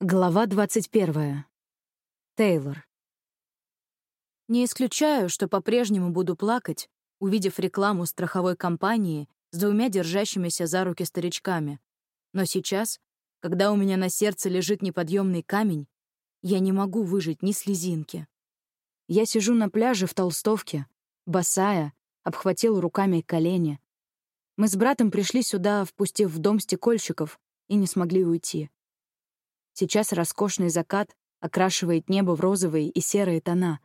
Глава 21. Тейлор. Не исключаю, что по-прежнему буду плакать, увидев рекламу страховой компании с двумя держащимися за руки старичками. Но сейчас, когда у меня на сердце лежит неподъемный камень, я не могу выжить ни слезинки. Я сижу на пляже в толстовке, босая, обхватил руками колени. Мы с братом пришли сюда, впустив в дом стекольщиков, и не смогли уйти. Сейчас роскошный закат окрашивает небо в розовые и серые тона.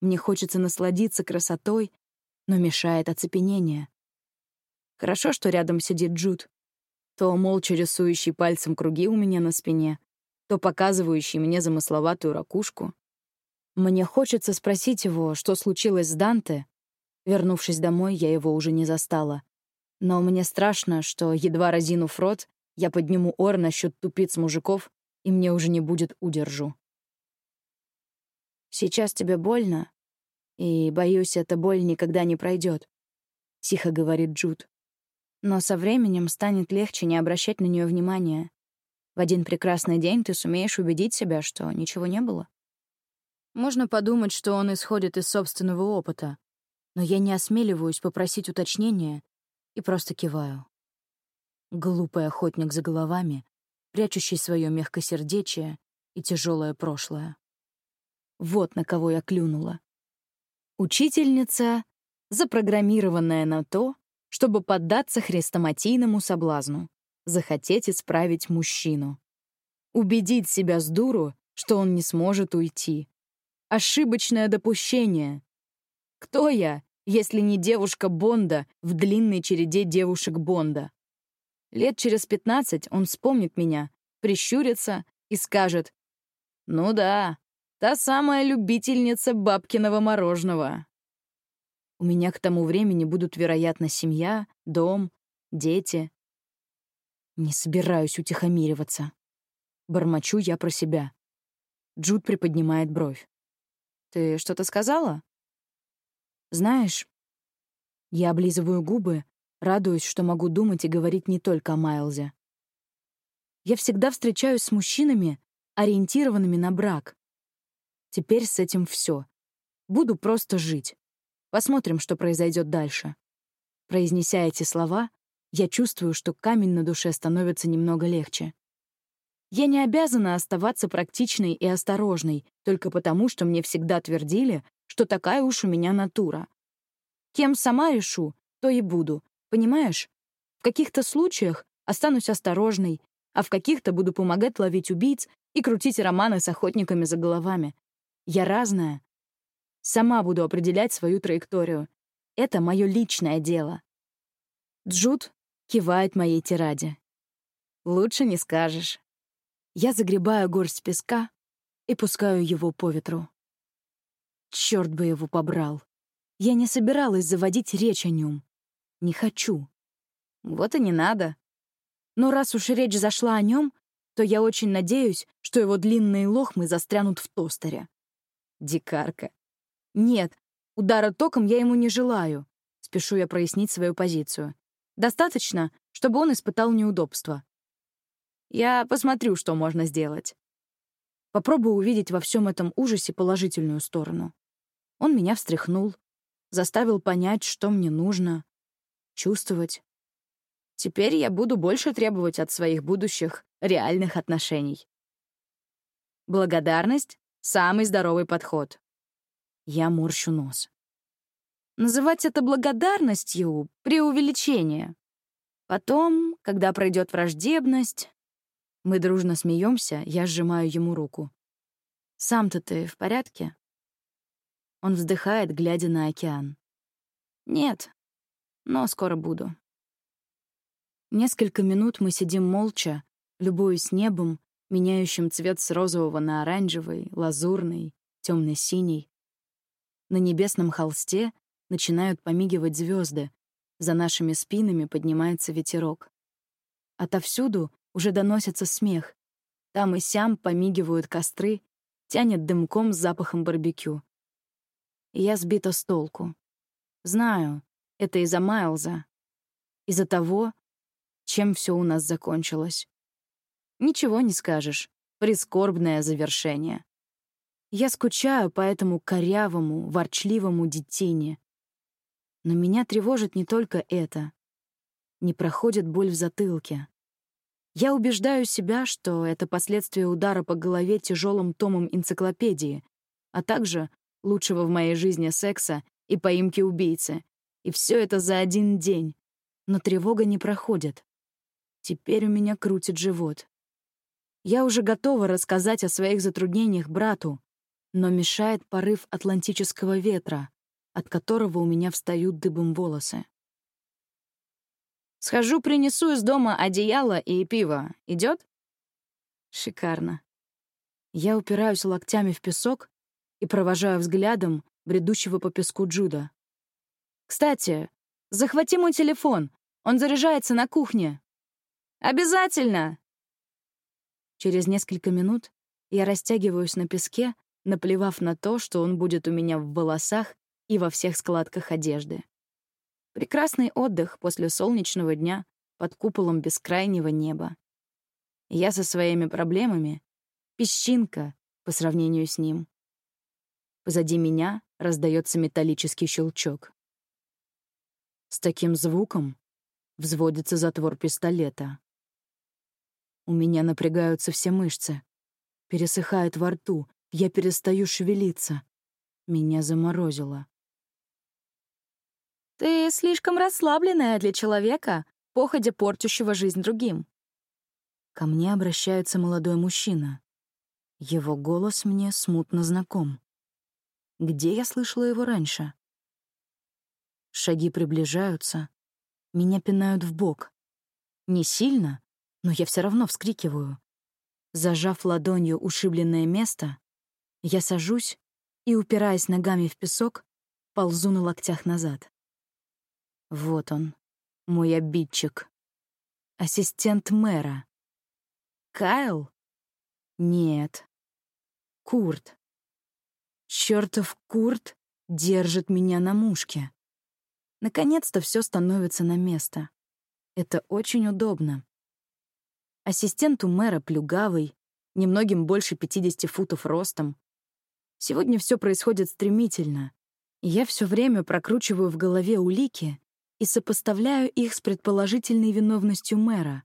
Мне хочется насладиться красотой, но мешает оцепенение. Хорошо, что рядом сидит Джуд. То молча рисующий пальцем круги у меня на спине, то показывающий мне замысловатую ракушку. Мне хочется спросить его, что случилось с Данте. Вернувшись домой, я его уже не застала. Но мне страшно, что, едва разинув рот, я подниму ор насчет тупиц мужиков, и мне уже не будет удержу. «Сейчас тебе больно, и, боюсь, эта боль никогда не пройдет», — тихо говорит Джуд. «Но со временем станет легче не обращать на нее внимания. В один прекрасный день ты сумеешь убедить себя, что ничего не было». Можно подумать, что он исходит из собственного опыта, но я не осмеливаюсь попросить уточнения и просто киваю. Глупый охотник за головами, прячущий свое мягкосердечие и тяжелое прошлое. Вот на кого я клюнула. Учительница, запрограммированная на то, чтобы поддаться хрестоматийному соблазну, захотеть исправить мужчину. Убедить себя с дуру, что он не сможет уйти. Ошибочное допущение. Кто я, если не девушка Бонда в длинной череде девушек Бонда? Лет через пятнадцать он вспомнит меня, прищурится и скажет «Ну да, та самая любительница бабкиного мороженого». У меня к тому времени будут, вероятно, семья, дом, дети. Не собираюсь утихомириваться. Бормочу я про себя. Джуд приподнимает бровь. «Ты что-то сказала?» «Знаешь...» Я облизываю губы, Радуюсь, что могу думать и говорить не только о Майлзе. Я всегда встречаюсь с мужчинами, ориентированными на брак. Теперь с этим все. Буду просто жить. Посмотрим, что произойдет дальше. Произнеся эти слова, я чувствую, что камень на душе становится немного легче. Я не обязана оставаться практичной и осторожной только потому, что мне всегда твердили, что такая уж у меня натура. Кем сама решу, то и буду, Понимаешь? В каких-то случаях останусь осторожной, а в каких-то буду помогать ловить убийц и крутить романы с охотниками за головами. Я разная. Сама буду определять свою траекторию. Это мое личное дело. Джуд кивает моей тираде. Лучше не скажешь. Я загребаю горсть песка и пускаю его по ветру. Черт бы его побрал. Я не собиралась заводить речь о нем. Не хочу. Вот и не надо. Но раз уж речь зашла о нем, то я очень надеюсь, что его длинные лохмы застрянут в тостере. Дикарка. Нет, удара током я ему не желаю. Спешу я прояснить свою позицию. Достаточно, чтобы он испытал неудобства. Я посмотрю, что можно сделать. Попробую увидеть во всем этом ужасе положительную сторону. Он меня встряхнул, заставил понять, что мне нужно чувствовать. Теперь я буду больше требовать от своих будущих реальных отношений. Благодарность — самый здоровый подход. Я морщу нос. Называть это благодарностью — преувеличение. Потом, когда пройдет враждебность... Мы дружно смеемся, я сжимаю ему руку. «Сам-то ты в порядке?» Он вздыхает, глядя на океан. «Нет, но скоро буду. Несколько минут мы сидим молча, любуясь небом, меняющим цвет с розового на оранжевый, лазурный, темно-синий. На небесном холсте начинают помигивать звезды, за нашими спинами поднимается ветерок. Отовсюду уже доносится смех. Там и сям помигивают костры, тянет дымком с запахом барбекю. И я сбита с толку. Знаю, это из-за Майлза. Из-за того, чем все у нас закончилось. Ничего не скажешь. Прискорбное завершение. Я скучаю по этому корявому, ворчливому детине. Но меня тревожит не только это. Не проходит боль в затылке. Я убеждаю себя, что это последствия удара по голове тяжелым томом энциклопедии, а также лучшего в моей жизни секса и поимки убийцы. И все это за один день. Но тревога не проходит. Теперь у меня крутит живот. Я уже готова рассказать о своих затруднениях брату, но мешает порыв атлантического ветра, от которого у меня встают дыбом волосы. «Схожу, принесу из дома одеяло и пиво. Идет? Шикарно. Я упираюсь локтями в песок и провожаю взглядом бредущего по песку Джуда. «Кстати, захвати мой телефон. Он заряжается на кухне». «Обязательно!» Через несколько минут я растягиваюсь на песке, наплевав на то, что он будет у меня в волосах и во всех складках одежды. Прекрасный отдых после солнечного дня под куполом бескрайнего неба. Я со своими проблемами — песчинка по сравнению с ним. Позади меня раздается металлический щелчок. С таким звуком взводится затвор пистолета. У меня напрягаются все мышцы. Пересыхает во рту, я перестаю шевелиться. Меня заморозило. «Ты слишком расслабленная для человека, походя портящего жизнь другим». Ко мне обращается молодой мужчина. Его голос мне смутно знаком. Где я слышала его раньше? Шаги приближаются. Меня пинают в бок. Не сильно, но я все равно вскрикиваю. Зажав ладонью ушибленное место, я сажусь и, упираясь ногами в песок, ползу на локтях назад. Вот он, мой обидчик. Ассистент мэра. Кайл? Нет. Курт. Чёртов Курт держит меня на мушке. Наконец-то все становится на место. Это очень удобно. Ассистент у мэра плюгавый, немногим больше 50 футов ростом. Сегодня все происходит стремительно, я все время прокручиваю в голове улики и сопоставляю их с предположительной виновностью мэра.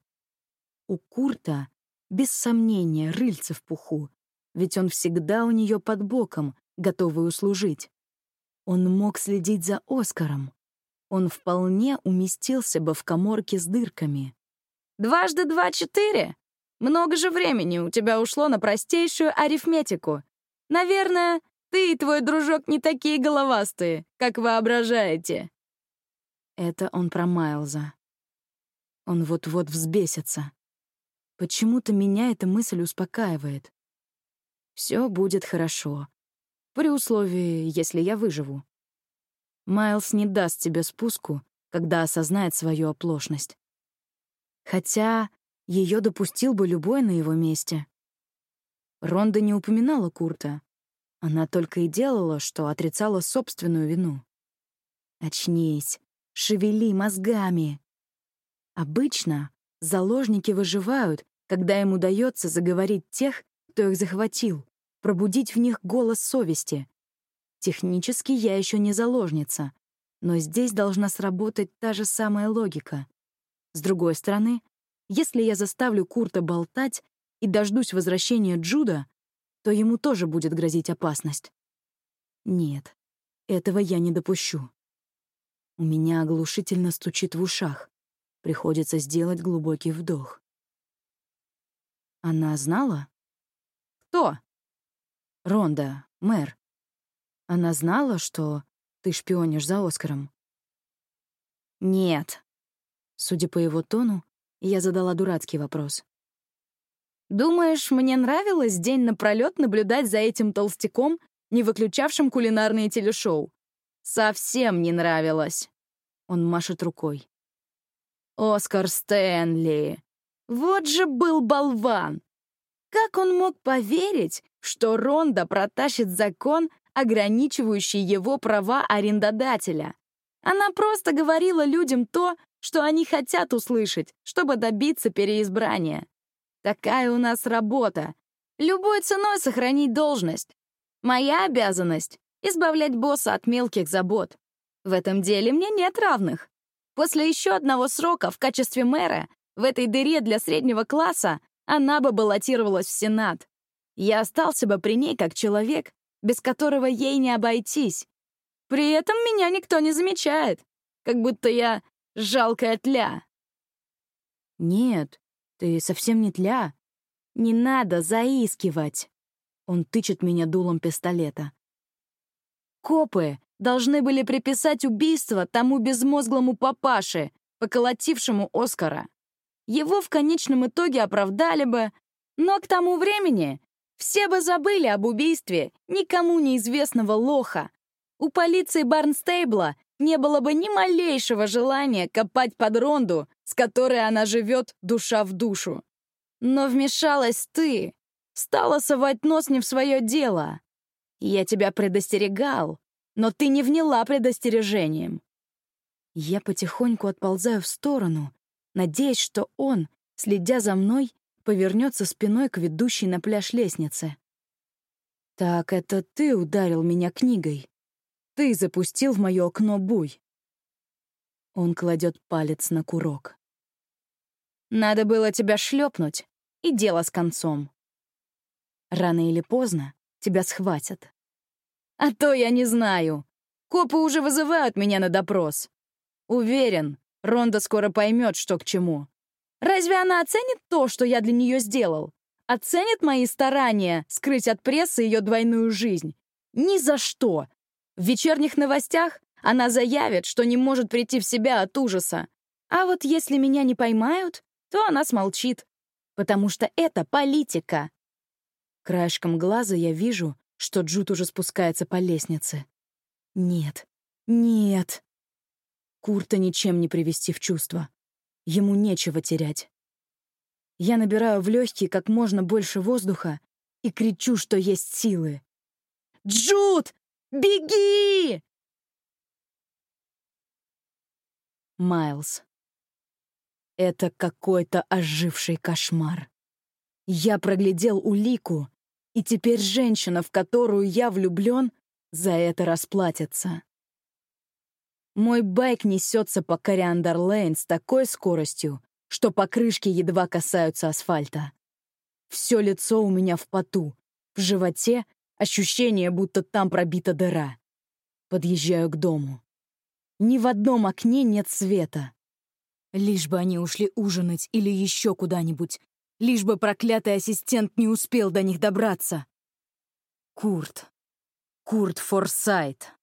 У Курта, без сомнения, рыльце в пуху, ведь он всегда у нее под боком, готовый услужить. Он мог следить за Оскаром. Он вполне уместился бы в коморке с дырками. Дважды два — четыре. Много же времени у тебя ушло на простейшую арифметику. Наверное, ты и твой дружок не такие головастые, как воображаете. Это он про Майлза. Он вот-вот взбесится. Почему-то меня эта мысль успокаивает. Все будет хорошо. При условии, если я выживу. Майлз не даст тебе спуску, когда осознает свою оплошность. Хотя ее допустил бы любой на его месте. Ронда не упоминала Курта. Она только и делала, что отрицала собственную вину. «Очнись, шевели мозгами!» Обычно заложники выживают, когда им удается заговорить тех, кто их захватил, пробудить в них голос совести. Технически я еще не заложница, но здесь должна сработать та же самая логика. С другой стороны, если я заставлю Курта болтать и дождусь возвращения Джуда, то ему тоже будет грозить опасность. Нет, этого я не допущу. У меня оглушительно стучит в ушах. Приходится сделать глубокий вдох. Она знала? Кто? Ронда, мэр. Она знала, что ты шпионишь за Оскаром? Нет, Судя по его тону, я задала дурацкий вопрос. «Думаешь, мне нравилось день напролёт наблюдать за этим толстяком, не выключавшим кулинарные телешоу? Совсем не нравилось!» Он машет рукой. «Оскар Стэнли! Вот же был болван! Как он мог поверить, что Ронда протащит закон, ограничивающий его права арендодателя? Она просто говорила людям то, что они хотят услышать, чтобы добиться переизбрания. Такая у нас работа Любой ценой сохранить должность. Моя обязанность — избавлять босса от мелких забот. В этом деле мне нет равных. После еще одного срока в качестве мэра в этой дыре для среднего класса она бы баллотировалась в Сенат. Я остался бы при ней как человек, без которого ей не обойтись. При этом меня никто не замечает, как будто я жалкая тля. Нет, ты совсем не тля. Не надо заискивать. Он тычет меня дулом пистолета. Копы должны были приписать убийство тому безмозглому папаше, поколотившему Оскара. Его в конечном итоге оправдали бы, но к тому времени все бы забыли об убийстве никому неизвестного лоха. У полиции Барнстейбла не было бы ни малейшего желания копать под ронду, с которой она живет душа в душу. Но вмешалась ты, стала совать нос не в свое дело. Я тебя предостерегал, но ты не вняла предостережением. Я потихоньку отползаю в сторону, надеясь, что он, следя за мной, повернется спиной к ведущей на пляж лестнице. «Так это ты ударил меня книгой. Ты запустил в мое окно буй». Он кладет палец на курок. «Надо было тебя шлепнуть, и дело с концом. Рано или поздно тебя схватят. А то я не знаю. Копы уже вызывают меня на допрос. Уверен, Ронда скоро поймет, что к чему. Разве она оценит то, что я для нее сделал? Оценит мои старания скрыть от прессы ее двойную жизнь? Ни за что. В вечерних новостях она заявит, что не может прийти в себя от ужаса. А вот если меня не поймают, то она смолчит. Потому что это политика. Краешком глаза я вижу, что Джуд уже спускается по лестнице. Нет, нет. Курта ничем не привести в чувство. Ему нечего терять. Я набираю в легкие как можно больше воздуха и кричу, что есть силы. «Джуд, беги!» Майлз. Это какой-то оживший кошмар. Я проглядел улику, и теперь женщина, в которую я влюблен, за это расплатится. Мой байк несется по Кориандер-Лейн с такой скоростью, что покрышки едва касаются асфальта. Все лицо у меня в поту, в животе ощущение, будто там пробита дыра. Подъезжаю к дому. Ни в одном окне нет света. Лишь бы они ушли ужинать или еще куда-нибудь, лишь бы проклятый ассистент не успел до них добраться. Курт. Курт Форсайт.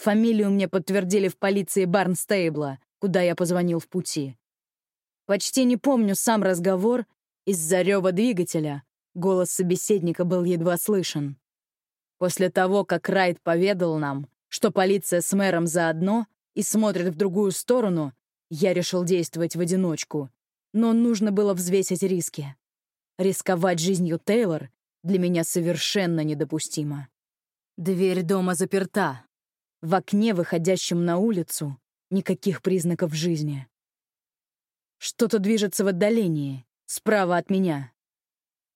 Фамилию мне подтвердили в полиции Барнстейбла, куда я позвонил в пути. Почти не помню сам разговор, из-за рева двигателя голос собеседника был едва слышен. После того, как Райт поведал нам, что полиция с мэром заодно и смотрит в другую сторону, я решил действовать в одиночку, но нужно было взвесить риски. Рисковать жизнью Тейлор для меня совершенно недопустимо. Дверь дома заперта, в окне, выходящем на улицу, никаких признаков жизни. Что-то движется в отдалении, справа от меня.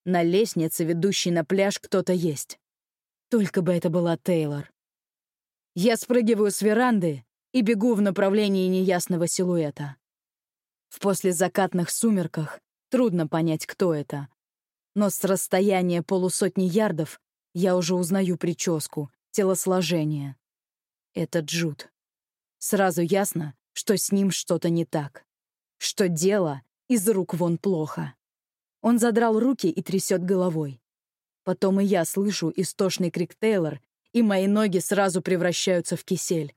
На лестнице, ведущей на пляж, кто-то есть. Только бы это была Тейлор. Я спрыгиваю с веранды и бегу в направлении неясного силуэта. В послезакатных сумерках трудно понять, кто это. Но с расстояния полусотни ярдов я уже узнаю прическу, телосложение. Это Джуд. Сразу ясно, что с ним что-то не так. Что дело из рук вон плохо. Он задрал руки и трясет головой. Потом и я слышу истошный крик Тейлор, и мои ноги сразу превращаются в кисель.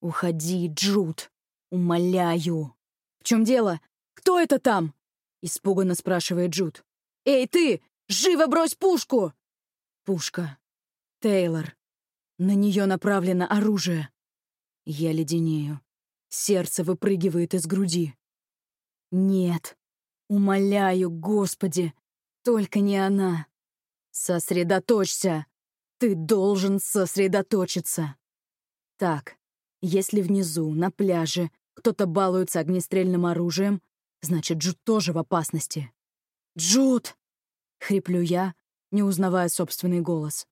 «Уходи, Джуд! Умоляю!» «В чем дело? Кто это там?» — испуганно спрашивает Джуд. «Эй, ты! Живо брось пушку!» Пушка. Тейлор. На нее направлено оружие. Я леденею. Сердце выпрыгивает из груди. Нет. Умоляю, Господи, только не она. Сосредоточься. Ты должен сосредоточиться. Так, если внизу, на пляже, кто-то балуется огнестрельным оружием, значит, Джуд тоже в опасности. «Джуд!» — хриплю я, не узнавая собственный голос.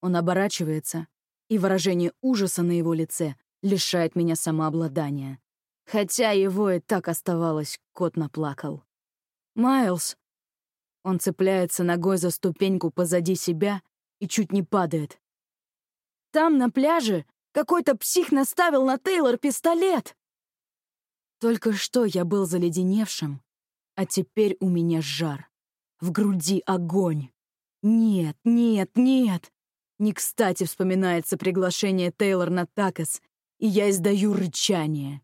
Он оборачивается, и выражение ужаса на его лице лишает меня самообладания. Хотя его и так оставалось, кот наплакал. «Майлз!» Он цепляется ногой за ступеньку позади себя и чуть не падает. «Там, на пляже, какой-то псих наставил на Тейлор пистолет!» Только что я был заледеневшим, а теперь у меня жар. В груди огонь. Нет, нет, нет. Не кстати вспоминается приглашение Тейлор на Такос, и я издаю рычание.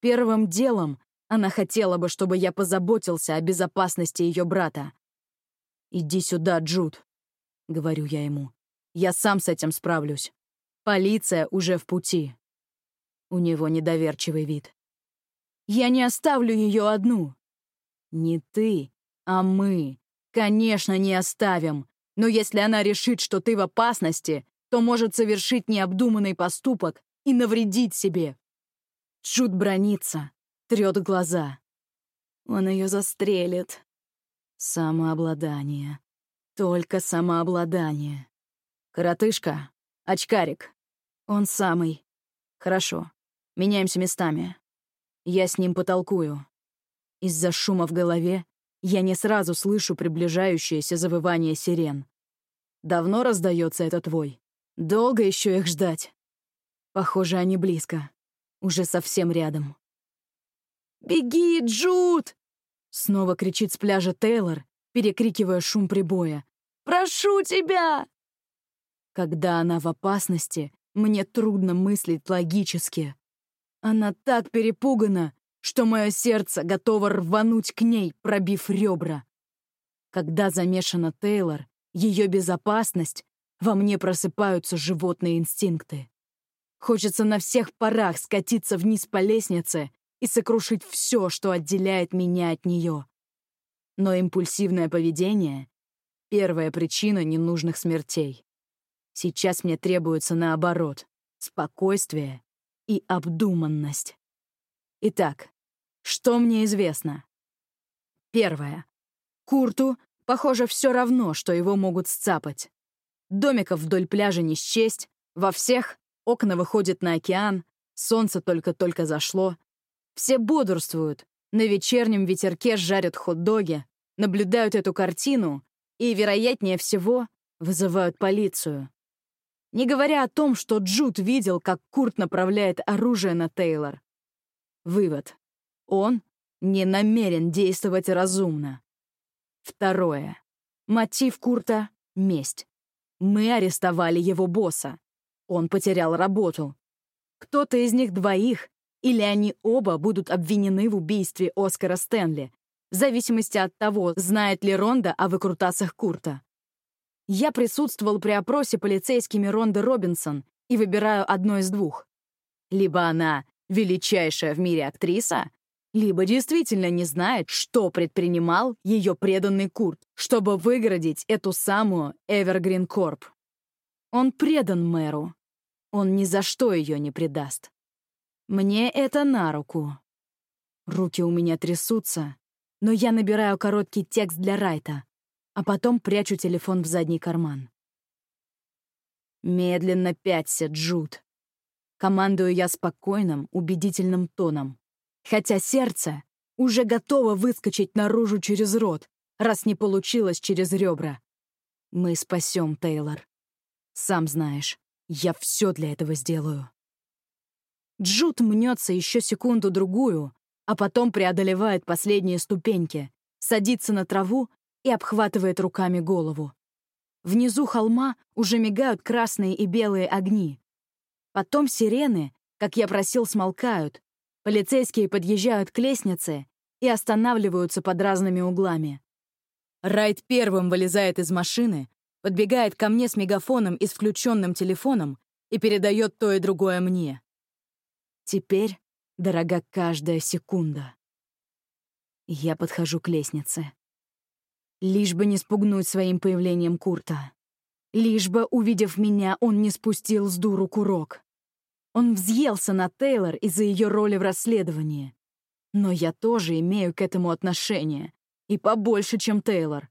Первым делом она хотела бы, чтобы я позаботился о безопасности ее брата. «Иди сюда, Джуд», — говорю я ему. «Я сам с этим справлюсь. Полиция уже в пути». У него недоверчивый вид. «Я не оставлю ее одну». «Не ты, а мы. Конечно, не оставим. Но если она решит, что ты в опасности, то может совершить необдуманный поступок и навредить себе. Джуд бронится, трет глаза. Он ее застрелит. Самообладание. Только самообладание. Коротышка, очкарик. Он самый. Хорошо. Меняемся местами. Я с ним потолкую. Из-за шума в голове я не сразу слышу приближающееся завывание сирен. Давно раздается этот вой? Долго еще их ждать? Похоже, они близко. Уже совсем рядом. «Беги, Джуд!» Снова кричит с пляжа Тейлор, перекрикивая шум прибоя. «Прошу тебя!» Когда она в опасности, мне трудно мыслить логически. Она так перепугана, что мое сердце готово рвануть к ней, пробив ребра. Когда замешана Тейлор, ее безопасность, во мне просыпаются животные инстинкты. Хочется на всех парах скатиться вниз по лестнице и сокрушить все, что отделяет меня от нее. Но импульсивное поведение — первая причина ненужных смертей. Сейчас мне требуется наоборот — спокойствие и обдуманность. Итак, что мне известно? Первое. Курту, похоже, все равно, что его могут сцапать. Домиков вдоль пляжа не счесть, во всех окна выходят на океан, солнце только-только зашло. Все бодрствуют, на вечернем ветерке жарят хот-доги, наблюдают эту картину и, вероятнее всего, вызывают полицию. Не говоря о том, что Джуд видел, как Курт направляет оружие на Тейлор. Вывод. Он не намерен действовать разумно. Второе. Мотив Курта — месть. Мы арестовали его босса. Он потерял работу. Кто-то из них двоих, или они оба будут обвинены в убийстве Оскара Стэнли, в зависимости от того, знает ли Ронда о выкрутасах Курта. Я присутствовал при опросе полицейскими Ронды Робинсон и выбираю одно из двух. Либо она величайшая в мире актриса, либо действительно не знает, что предпринимал ее преданный Курт, чтобы выгородить эту самую Эвергрин Корп. Он предан мэру. Он ни за что ее не предаст. Мне это на руку. Руки у меня трясутся, но я набираю короткий текст для Райта, а потом прячу телефон в задний карман. Медленно пяться, Джуд. Командую я спокойным, убедительным тоном. Хотя сердце уже готово выскочить наружу через рот, раз не получилось через ребра. Мы спасем Тейлор. Сам знаешь, я все для этого сделаю. Джуд мнется еще секунду-другую, а потом преодолевает последние ступеньки, садится на траву и обхватывает руками голову. Внизу холма уже мигают красные и белые огни. Потом сирены, как я просил, смолкают. Полицейские подъезжают к лестнице и останавливаются под разными углами. Райт первым вылезает из машины, подбегает ко мне с мегафоном и с включенным телефоном и передает то и другое мне. Теперь дорога каждая секунда. Я подхожу к лестнице. Лишь бы не спугнуть своим появлением Курта. Лишь бы, увидев меня, он не спустил с дуру курок. Он взъелся на Тейлор из-за ее роли в расследовании. Но я тоже имею к этому отношение. И побольше, чем Тейлор.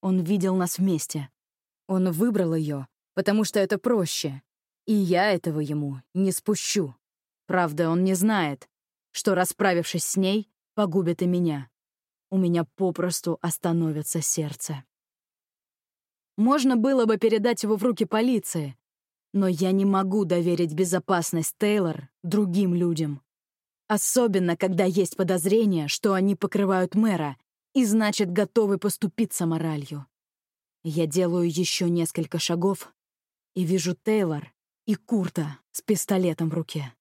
Он видел нас вместе. Он выбрал ее, потому что это проще. И я этого ему не спущу. Правда, он не знает, что, расправившись с ней, погубит и меня. У меня попросту остановится сердце. Можно было бы передать его в руки полиции, но я не могу доверить безопасность Тейлор другим людям. Особенно, когда есть подозрение, что они покрывают мэра и, значит, готовы поступиться моралью. Я делаю еще несколько шагов и вижу Тейлор и Курта с пистолетом в руке.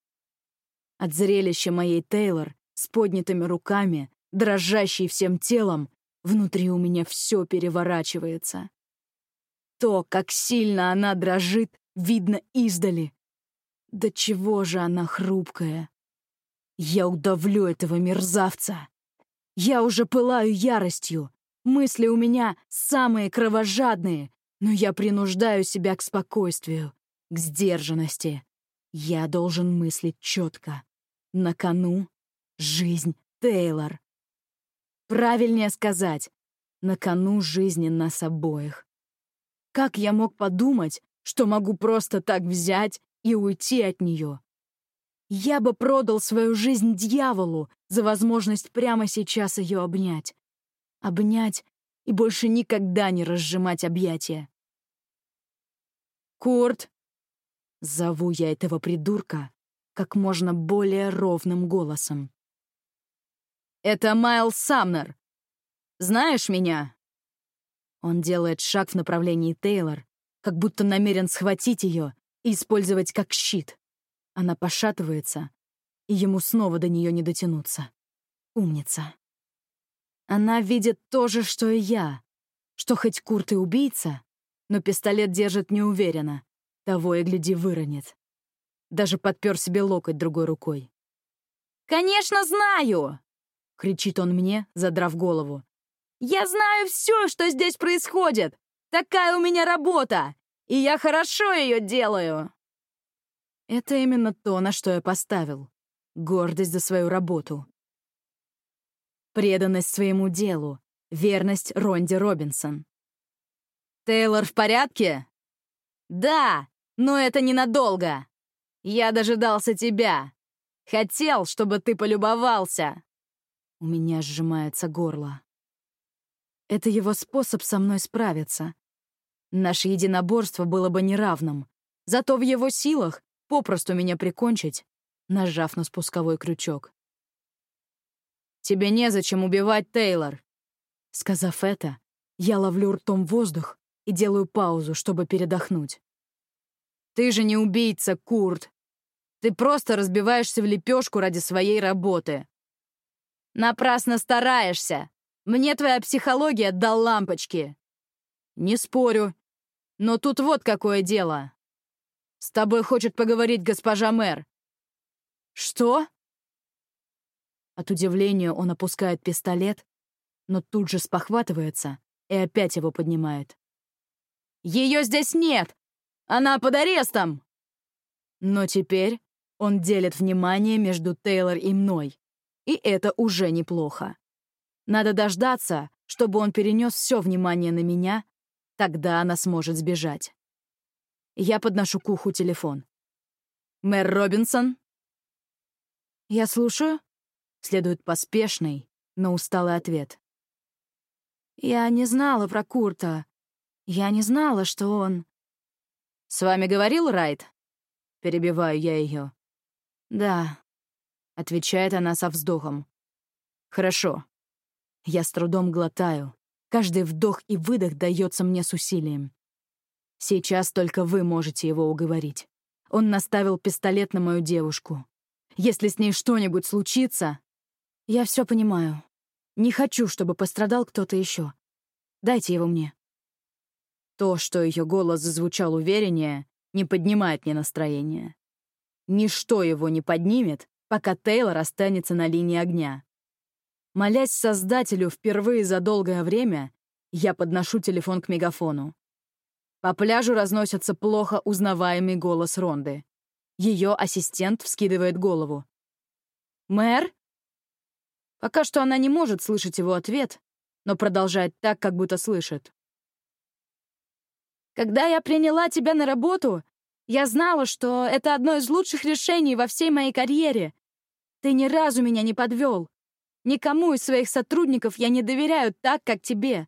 От зрелища моей Тейлор с поднятыми руками, дрожащей всем телом, внутри у меня все переворачивается. То, как сильно она дрожит, видно издали. Да чего же она хрупкая. Я удавлю этого мерзавца. Я уже пылаю яростью. Мысли у меня самые кровожадные, но я принуждаю себя к спокойствию, к сдержанности. Я должен мыслить четко. На кону жизнь Тейлор. Правильнее сказать, на кону жизни нас обоих. Как я мог подумать, что могу просто так взять и уйти от нее. Я бы продал свою жизнь дьяволу за возможность прямо сейчас ее обнять. Обнять и больше никогда не разжимать объятия. «Курт!» Зову я этого придурка как можно более ровным голосом. «Это Майл Самнер. Знаешь меня?» Он делает шаг в направлении Тейлор, как будто намерен схватить ее и использовать как щит. Она пошатывается, и ему снова до нее не дотянуться. Умница. Она видит то же, что и я, что хоть Курт и убийца, но пистолет держит неуверенно, того и гляди выронит. Даже подпер себе локоть другой рукой. «Конечно знаю!» — кричит он мне, задрав голову. «Я знаю все, что здесь происходит! Такая у меня работа, и я хорошо ее делаю!» Это именно то, на что я поставил. Гордость за свою работу. Преданность своему делу. Верность Ронди Робинсон. «Тейлор в порядке?» «Да, но это ненадолго. Я дожидался тебя. Хотел, чтобы ты полюбовался». У меня сжимается горло. Это его способ со мной справиться. Наше единоборство было бы неравным. Зато в его силах попросту меня прикончить, нажав на спусковой крючок. «Тебе незачем убивать Тейлор!» Сказав это, я ловлю ртом воздух и делаю паузу, чтобы передохнуть. «Ты же не убийца, Курт! Ты просто разбиваешься в лепешку ради своей работы!» «Напрасно стараешься! Мне твоя психология дал лампочки!» «Не спорю, но тут вот какое дело. С тобой хочет поговорить госпожа мэр. Что? От удивления он опускает пистолет, но тут же спохватывается и опять его поднимает. Ее здесь нет! Она под арестом! Но теперь он делит внимание между Тейлор и мной, и это уже неплохо. Надо дождаться, чтобы он перенес все внимание на меня Тогда она сможет сбежать. Я подношу к уху телефон. «Мэр Робинсон?» «Я слушаю», — следует поспешный, но усталый ответ. «Я не знала про Курта. Я не знала, что он...» «С вами говорил Райт?» Перебиваю я ее. «Да», — отвечает она со вздохом. «Хорошо». Я с трудом глотаю, Каждый вдох и выдох дается мне с усилием. Сейчас только вы можете его уговорить. Он наставил пистолет на мою девушку. Если с ней что-нибудь случится... Я все понимаю. Не хочу, чтобы пострадал кто-то еще. Дайте его мне. То, что ее голос зазвучал увереннее, не поднимает мне настроение. Ничто его не поднимет, пока Тейлор останется на линии огня. Молясь Создателю впервые за долгое время, я подношу телефон к мегафону. По пляжу разносится плохо узнаваемый голос Ронды. Ее ассистент вскидывает голову. «Мэр?» Пока что она не может слышать его ответ, но продолжает так, как будто слышит. Когда я приняла тебя на работу, я знала, что это одно из лучших решений во всей моей карьере. Ты ни разу меня не подвел. Никому из своих сотрудников я не доверяю так, как тебе.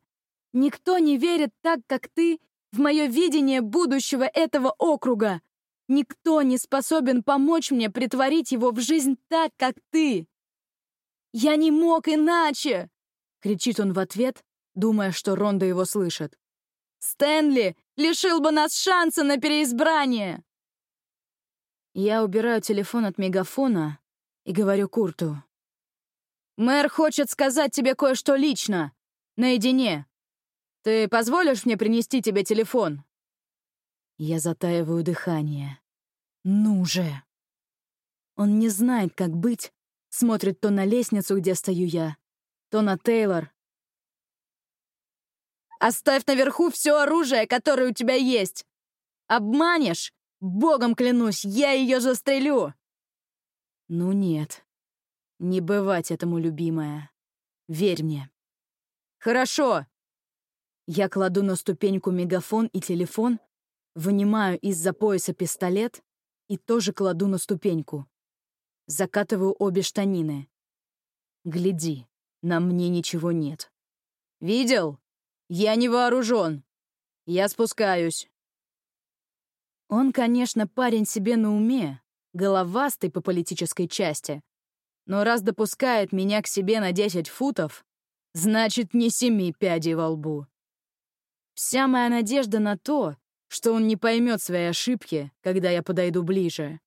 Никто не верит так, как ты, в мое видение будущего этого округа. Никто не способен помочь мне притворить его в жизнь так, как ты. Я не мог иначе!» — кричит он в ответ, думая, что Ронда его слышит. «Стэнли лишил бы нас шанса на переизбрание!» Я убираю телефон от мегафона и говорю Курту. «Мэр хочет сказать тебе кое-что лично, наедине. Ты позволишь мне принести тебе телефон?» Я затаиваю дыхание. «Ну же!» Он не знает, как быть, смотрит то на лестницу, где стою я, то на Тейлор. «Оставь наверху все оружие, которое у тебя есть! Обманешь? Богом клянусь, я ее застрелю!» «Ну нет, не бывать этому, любимая. Верь мне». «Хорошо!» Я кладу на ступеньку мегафон и телефон, вынимаю из-за пояса пистолет и тоже кладу на ступеньку. Закатываю обе штанины. Гляди, на мне ничего нет. Видел? Я не вооружен. Я спускаюсь. Он, конечно, парень себе на уме, головастый по политической части. Но раз допускает меня к себе на 10 футов, значит, не семи пядей во лбу. Вся моя надежда на то, что он не поймет своей ошибки, когда я подойду ближе.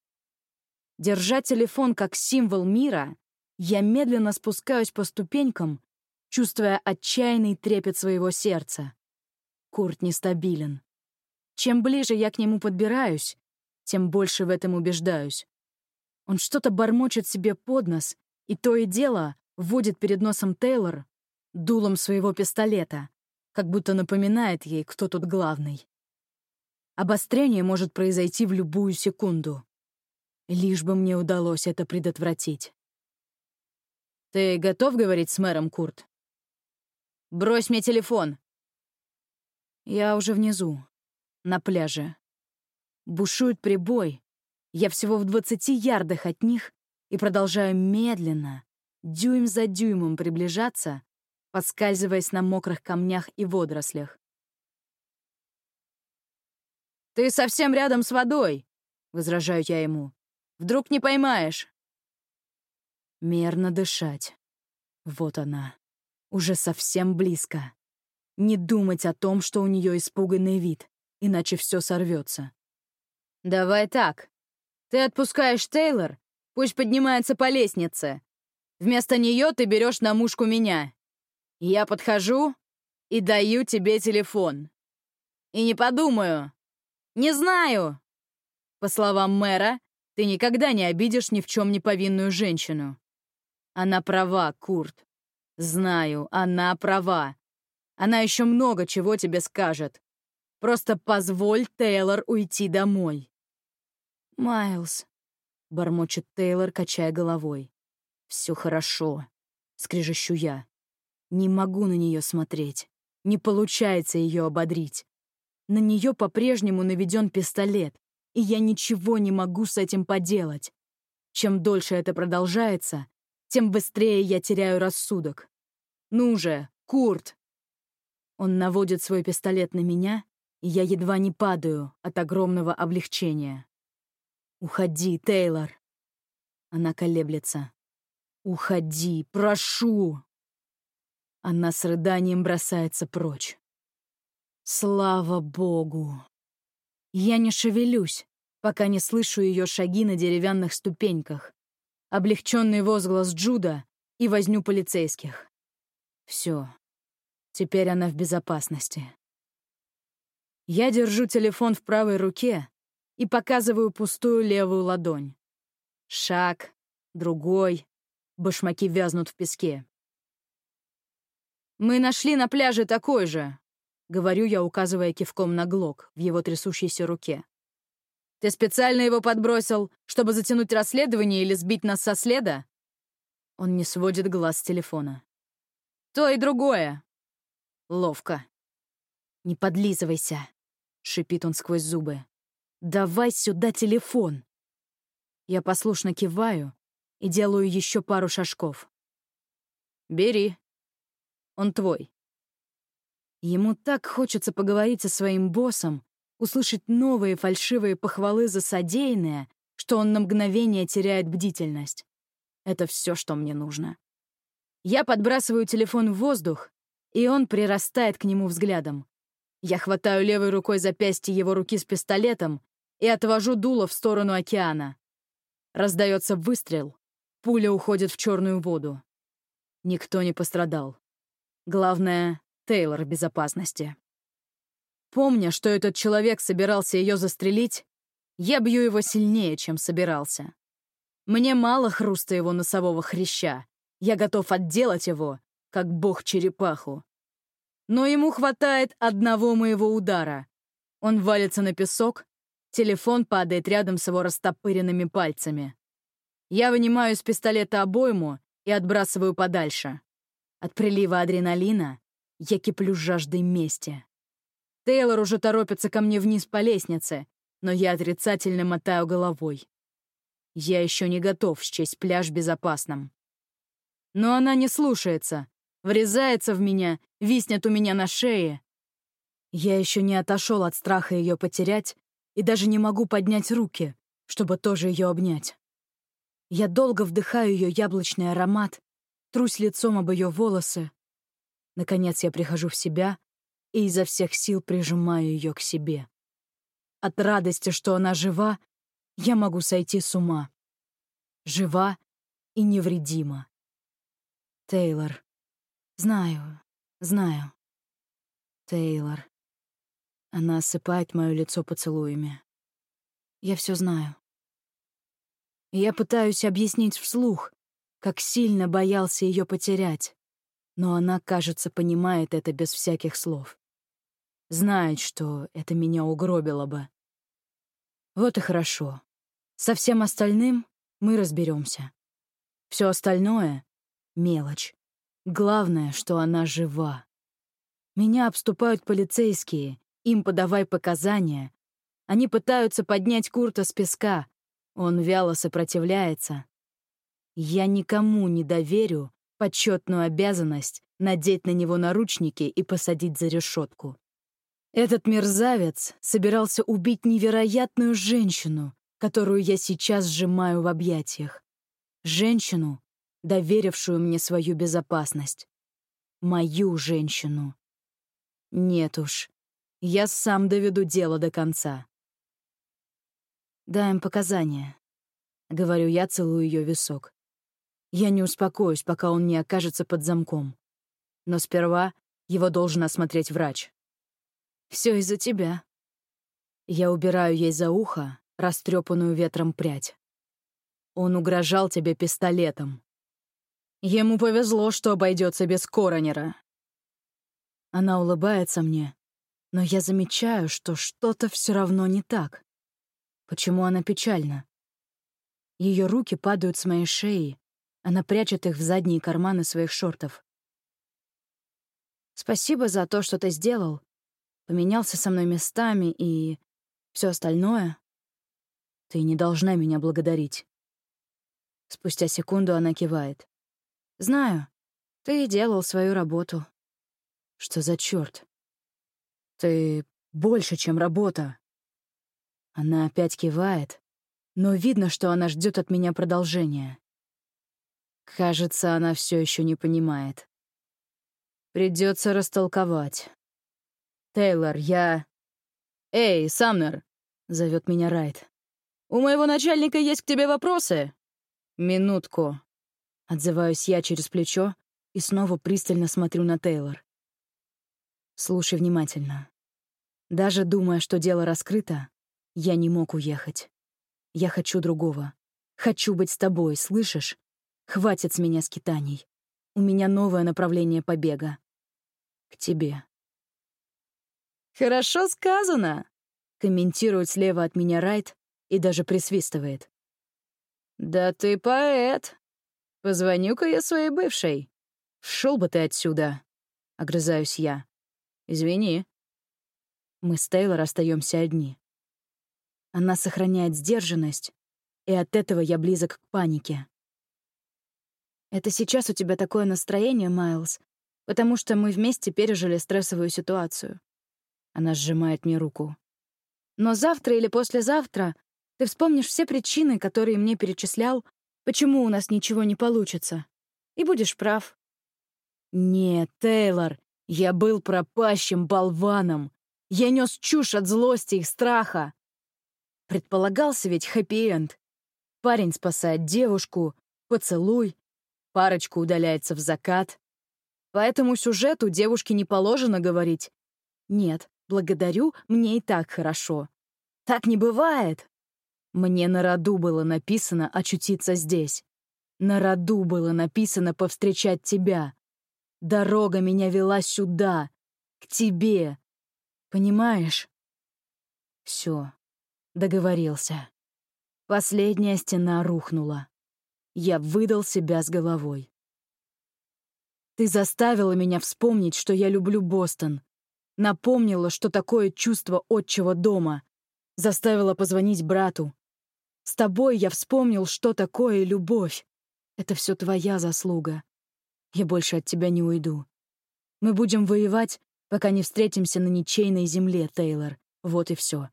Держа телефон как символ мира, я медленно спускаюсь по ступенькам, чувствуя отчаянный трепет своего сердца. Курт нестабилен. Чем ближе я к нему подбираюсь, тем больше в этом убеждаюсь. Он что-то бормочет себе под нос, и то и дело вводит перед носом Тейлор дулом своего пистолета, как будто напоминает ей, кто тут главный. Обострение может произойти в любую секунду. Лишь бы мне удалось это предотвратить. «Ты готов говорить с мэром, Курт?» «Брось мне телефон!» Я уже внизу, на пляже. Бушует прибой. Я всего в двадцати ярдах от них и продолжаю медленно, дюйм за дюймом приближаться, подскальзываясь на мокрых камнях и водорослях. «Ты совсем рядом с водой!» — возражаю я ему. Вдруг не поймаешь?» Мерно дышать. Вот она. Уже совсем близко. Не думать о том, что у нее испуганный вид, иначе все сорвется. «Давай так. Ты отпускаешь Тейлор, пусть поднимается по лестнице. Вместо нее ты берешь на мушку меня. Я подхожу и даю тебе телефон. И не подумаю. Не знаю. По словам мэра, ты никогда не обидишь ни в чем не повинную женщину. Она права, Курт. Знаю, она права. Она еще много чего тебе скажет. Просто позволь Тейлор уйти домой. Майлз, бормочет Тейлор, качая головой. Все хорошо, скрежещу я. Не могу на нее смотреть. Не получается ее ободрить. На нее по-прежнему наведен пистолет и я ничего не могу с этим поделать. Чем дольше это продолжается, тем быстрее я теряю рассудок. Ну же, Курт! Он наводит свой пистолет на меня, и я едва не падаю от огромного облегчения. «Уходи, Тейлор!» Она колеблется. «Уходи, прошу!» Она с рыданием бросается прочь. Слава богу! Я не шевелюсь, пока не слышу ее шаги на деревянных ступеньках, облегченный возглас Джуда и возню полицейских. Все. Теперь она в безопасности. Я держу телефон в правой руке и показываю пустую левую ладонь. Шаг, другой, башмаки вязнут в песке. «Мы нашли на пляже такой же», — говорю я, указывая кивком на глок в его трясущейся руке. «Ты специально его подбросил, чтобы затянуть расследование или сбить нас со следа?» Он не сводит глаз с телефона. «То и другое». «Ловко». «Не подлизывайся», — шипит он сквозь зубы. «Давай сюда телефон!» Я послушно киваю и делаю еще пару шажков. «Бери. Он твой». Ему так хочется поговорить со своим боссом, услышать новые фальшивые похвалы за содеянное, что он на мгновение теряет бдительность. Это все, что мне нужно. Я подбрасываю телефон в воздух, и он прирастает к нему взглядом. Я хватаю левой рукой запястье его руки с пистолетом и отвожу дуло в сторону океана. Раздается выстрел. Пуля уходит в черную воду. Никто не пострадал. Главное, Тейлор в безопасности. Помня, что этот человек собирался ее застрелить, я бью его сильнее, чем собирался. Мне мало хруста его носового хряща. Я готов отделать его, как бог черепаху. Но ему хватает одного моего удара. Он валится на песок, телефон падает рядом с его растопыренными пальцами. Я вынимаю из пистолета обойму и отбрасываю подальше. От прилива адреналина я киплю жаждой мести. Тейлор уже торопится ко мне вниз по лестнице, но я отрицательно мотаю головой. Я еще не готов счесть пляж безопасным. Но она не слушается, врезается в меня, виснет у меня на шее. Я еще не отошел от страха ее потерять и даже не могу поднять руки, чтобы тоже ее обнять. Я долго вдыхаю ее яблочный аромат, трусь лицом об ее волосы. Наконец я прихожу в себя и изо всех сил прижимаю ее к себе. От радости, что она жива, я могу сойти с ума. Жива и невредима. Тейлор. Знаю, знаю. Тейлор. Она осыпает мое лицо поцелуями. Я все знаю. я пытаюсь объяснить вслух, как сильно боялся ее потерять, но она, кажется, понимает это без всяких слов. Знает, что это меня угробило бы. Вот и хорошо. Со всем остальным мы разберемся. Все остальное — мелочь. Главное, что она жива. Меня обступают полицейские, им подавай показания. Они пытаются поднять Курта с песка. Он вяло сопротивляется. Я никому не доверю почетную обязанность надеть на него наручники и посадить за решетку. Этот мерзавец собирался убить невероятную женщину, которую я сейчас сжимаю в объятиях. Женщину, доверившую мне свою безопасность. Мою женщину. Нет уж, я сам доведу дело до конца. Дай им показания. Говорю я, целую ее висок. Я не успокоюсь, пока он не окажется под замком. Но сперва его должен осмотреть врач. Все из-за тебя. Я убираю ей за ухо растрепанную ветром прядь. Он угрожал тебе пистолетом. Ему повезло, что обойдется без коронера. Она улыбается мне, но я замечаю, что что-то все равно не так. Почему она печальна? Ее руки падают с моей шеи, она прячет их в задние карманы своих шортов. «Спасибо за то, что ты сделал поменялся со мной местами и все остальное. Ты не должна меня благодарить. Спустя секунду она кивает. Знаю, ты делал свою работу. Что за черт? Ты больше, чем работа. Она опять кивает, но видно, что она ждет от меня продолжения. Кажется, она все еще не понимает. Придется растолковать. «Тейлор, я...» «Эй, Самнер!» — зовет меня Райт. «У моего начальника есть к тебе вопросы?» «Минутку». Отзываюсь я через плечо и снова пристально смотрю на Тейлор. Слушай внимательно. Даже думая, что дело раскрыто, я не мог уехать. Я хочу другого. Хочу быть с тобой, слышишь? Хватит с меня скитаний. У меня новое направление побега. К тебе. «Хорошо сказано», — комментирует слева от меня Райт и даже присвистывает. «Да ты поэт. Позвоню-ка я своей бывшей. Шел бы ты отсюда», — огрызаюсь я. «Извини». Мы с Тейлор остаемся одни. Она сохраняет сдержанность, и от этого я близок к панике. Это сейчас у тебя такое настроение, Майлз, потому что мы вместе пережили стрессовую ситуацию. Она сжимает мне руку. Но завтра или послезавтра ты вспомнишь все причины, которые мне перечислял, почему у нас ничего не получится. И будешь прав. Нет, Тейлор, я был пропащим болваном. Я нес чушь от злости и страха. Предполагался ведь хэппи-энд. Парень спасает девушку, поцелуй, парочка удаляется в закат. По этому сюжету девушке не положено говорить «Нет, благодарю, мне и так хорошо». Так не бывает. Мне на роду было написано очутиться здесь. На роду было написано повстречать тебя. Дорога меня вела сюда, к тебе. Понимаешь? Все, договорился. Последняя стена рухнула. Я выдал себя с головой. Ты заставила меня вспомнить, что я люблю Бостон. Напомнила, что такое чувство отчего дома. Заставила позвонить брату. С тобой я вспомнил, что такое любовь. Это все твоя заслуга. Я больше от тебя не уйду. Мы будем воевать, пока не встретимся на ничейной земле, Тейлор. Вот и все.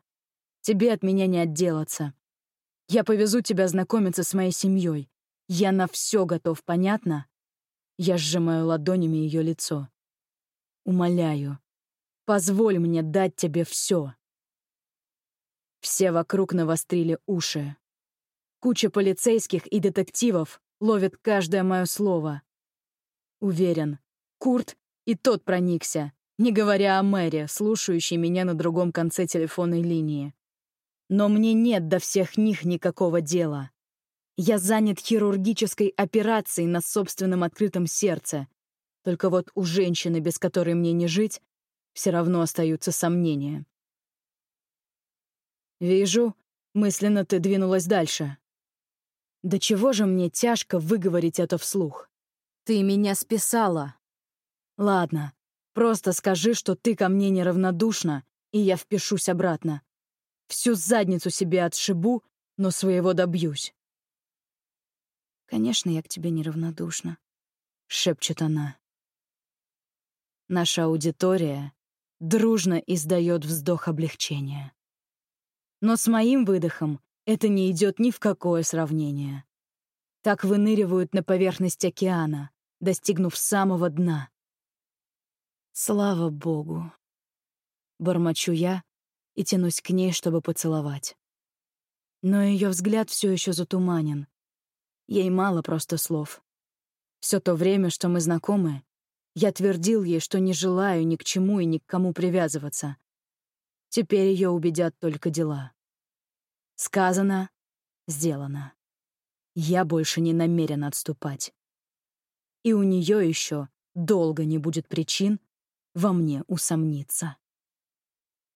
Тебе от меня не отделаться. Я повезу тебя знакомиться с моей семьей. Я на все готов, понятно? Я сжимаю ладонями ее лицо. Умоляю, позволь мне дать тебе все. Все вокруг навострили уши. Куча полицейских и детективов ловит каждое мое слово. Уверен, Курт и тот проникся, не говоря о Мэри, слушающей меня на другом конце телефонной линии. Но мне нет до всех них никакого дела. Я занят хирургической операцией на собственном открытом сердце. Только вот у женщины, без которой мне не жить, все равно остаются сомнения. Вижу, мысленно ты двинулась дальше. Да чего же мне тяжко выговорить это вслух? Ты меня списала. Ладно, просто скажи, что ты ко мне неравнодушна, и я впишусь обратно. Всю задницу себе отшибу, но своего добьюсь. «Конечно, я к тебе неравнодушна», — шепчет она. Наша аудитория дружно издает вздох облегчения. Но с моим выдохом это не идет ни в какое сравнение. Так выныривают на поверхность океана, достигнув самого дна. Слава богу. Бормочу я и тянусь к ней, чтобы поцеловать. Но ее взгляд все еще затуманен, Ей мало просто слов. Все то время, что мы знакомы, я твердил ей, что не желаю ни к чему и ни к кому привязываться. Теперь ее убедят только дела. Сказано, сделано. Я больше не намерен отступать. И у нее еще долго не будет причин во мне усомниться.